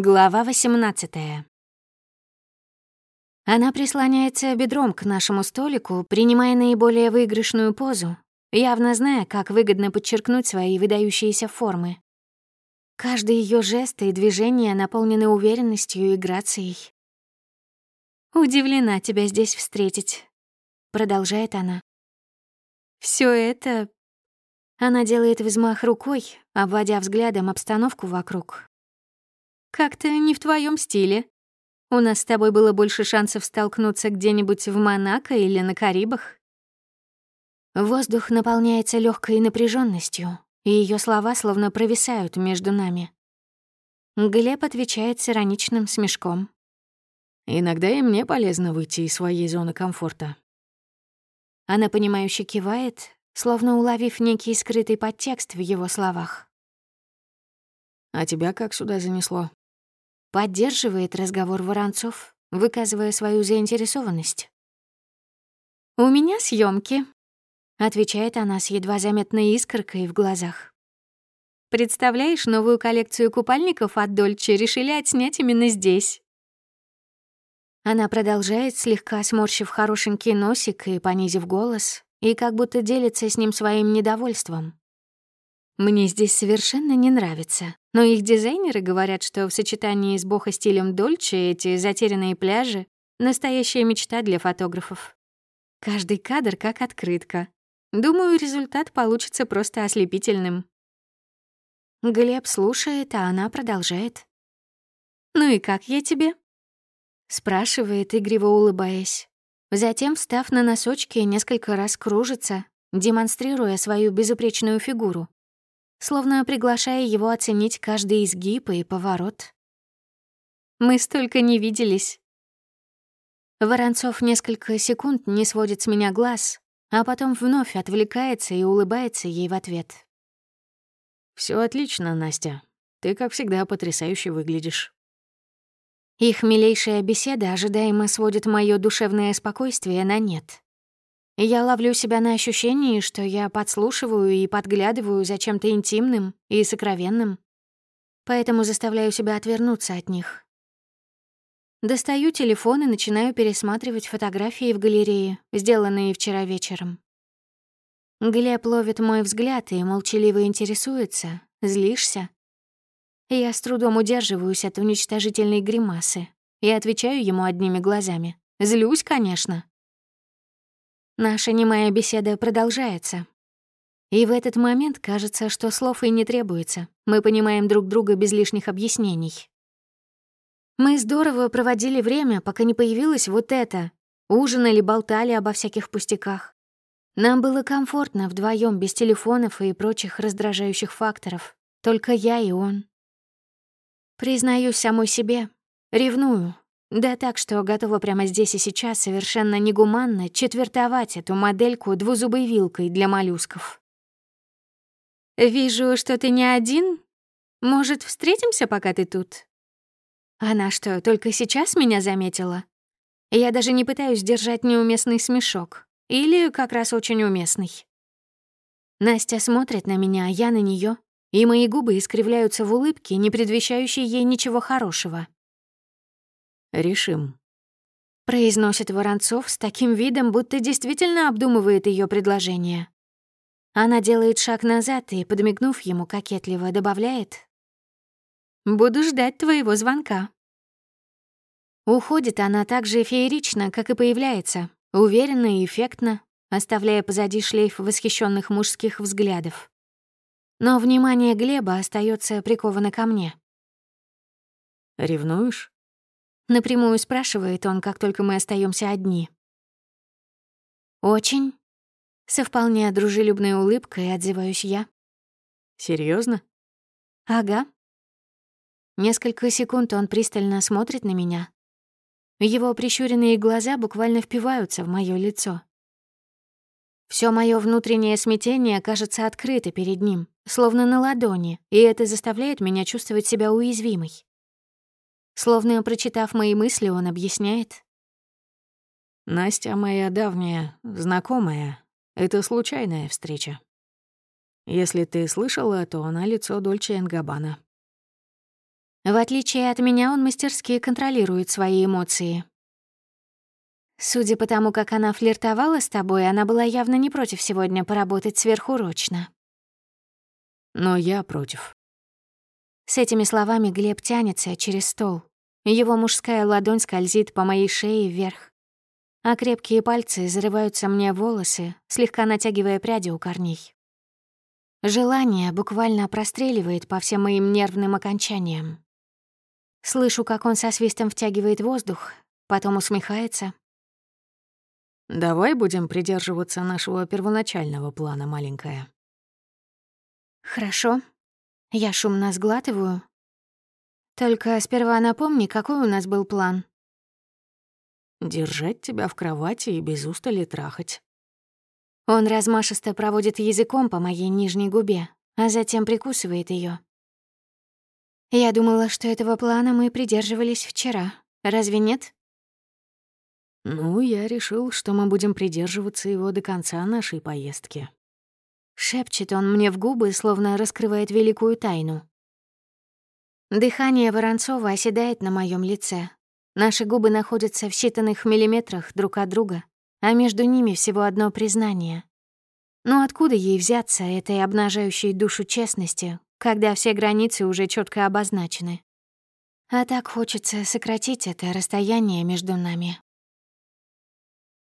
Глава 18 Она прислоняется бедром к нашему столику, принимая наиболее выигрышную позу, явно зная, как выгодно подчеркнуть свои выдающиеся формы. Каждый ее жест и движение наполнены уверенностью и грацией. «Удивлена тебя здесь встретить», — продолжает она. Все это...» Она делает взмах рукой, обводя взглядом обстановку вокруг. «Как-то не в твоем стиле. У нас с тобой было больше шансов столкнуться где-нибудь в Монако или на Карибах». Воздух наполняется легкой напряженностью, и ее слова словно провисают между нами. Глеб отвечает с ироничным смешком. «Иногда и мне полезно выйти из своей зоны комфорта. Она, понимающе кивает, словно уловив некий скрытый подтекст в его словах. «А тебя как сюда занесло?» Поддерживает разговор Воронцов, выказывая свою заинтересованность. «У меня съемки, отвечает она с едва заметной искоркой в глазах. «Представляешь, новую коллекцию купальников от Дольче решили отснять именно здесь». Она продолжает, слегка сморщив хорошенький носик и понизив голос, и как будто делится с ним своим недовольством. Мне здесь совершенно не нравится, но их дизайнеры говорят, что в сочетании с бохо-стилем Дольче эти затерянные пляжи — настоящая мечта для фотографов. Каждый кадр как открытка. Думаю, результат получится просто ослепительным. Глеб слушает, а она продолжает. «Ну и как я тебе?» Спрашивает, игриво улыбаясь. Затем, встав на носочки, несколько раз кружится, демонстрируя свою безупречную фигуру, словно приглашая его оценить каждый изгиб и поворот. Мы столько не виделись. Воронцов несколько секунд не сводит с меня глаз, а потом вновь отвлекается и улыбается ей в ответ. Все отлично, Настя. Ты, как всегда, потрясающе выглядишь». Их милейшая беседа ожидаемо сводит мое душевное спокойствие на нет. Я ловлю себя на ощущении, что я подслушиваю и подглядываю за чем-то интимным и сокровенным, поэтому заставляю себя отвернуться от них. Достаю телефон и начинаю пересматривать фотографии в галерее, сделанные вчера вечером. Глеб ловит мой взгляд и молчаливо интересуется, злишься. Я с трудом удерживаюсь от уничтожительной гримасы и отвечаю ему одними глазами. Злюсь, конечно. Наша немая беседа продолжается. И в этот момент кажется, что слов и не требуется. Мы понимаем друг друга без лишних объяснений. Мы здорово проводили время, пока не появилось вот это. Ужинали, болтали обо всяких пустяках. Нам было комфортно вдвоем без телефонов и прочих раздражающих факторов. Только я и он. Признаюсь самой себе, ревную. Да так, что готова прямо здесь и сейчас совершенно негуманно четвертовать эту модельку двузубой вилкой для моллюсков. «Вижу, что ты не один. Может, встретимся, пока ты тут?» Она что, только сейчас меня заметила? Я даже не пытаюсь держать неуместный смешок. Или как раз очень уместный. Настя смотрит на меня, а я на нее и мои губы искривляются в улыбке, не предвещающей ей ничего хорошего. «Решим», — произносит Воронцов с таким видом, будто действительно обдумывает ее предложение. Она делает шаг назад и, подмигнув ему кокетливо, добавляет «Буду ждать твоего звонка». Уходит она так же феерично, как и появляется, уверенно и эффектно, оставляя позади шлейф восхищенных мужских взглядов но внимание Глеба остается приковано ко мне. «Ревнуешь?» — напрямую спрашивает он, как только мы остаемся одни. «Очень?» — со вполне дружелюбной улыбкой отзываюсь я. Серьезно? «Ага». Несколько секунд он пристально смотрит на меня. Его прищуренные глаза буквально впиваются в моё лицо. Все мое внутреннее смятение кажется открыто перед ним, словно на ладони, и это заставляет меня чувствовать себя уязвимой. Словно прочитав мои мысли, он объясняет. «Настя моя давняя знакомая. Это случайная встреча. Если ты слышала, то она лицо Дольче Энгабана». В отличие от меня, он мастерски контролирует свои эмоции. Судя по тому, как она флиртовала с тобой, она была явно не против сегодня поработать сверхурочно. Но я против. С этими словами Глеб тянется через стол. Его мужская ладонь скользит по моей шее вверх, а крепкие пальцы зарываются мне в волосы, слегка натягивая пряди у корней. Желание буквально простреливает по всем моим нервным окончаниям. Слышу, как он со свистом втягивает воздух, потом усмехается. «Давай будем придерживаться нашего первоначального плана, маленькая». «Хорошо». Я шумно сглатываю. «Только сперва напомни, какой у нас был план». «Держать тебя в кровати и без устали трахать». Он размашисто проводит языком по моей нижней губе, а затем прикусывает ее. Я думала, что этого плана мы придерживались вчера. Разве нет? Ну, я решил, что мы будем придерживаться его до конца нашей поездки. Шепчет он мне в губы, словно раскрывает великую тайну. Дыхание Воронцова оседает на моем лице. Наши губы находятся в считанных миллиметрах друг от друга, а между ними всего одно признание. Но откуда ей взяться этой обнажающей душу честности, когда все границы уже четко обозначены. А так хочется сократить это расстояние между нами,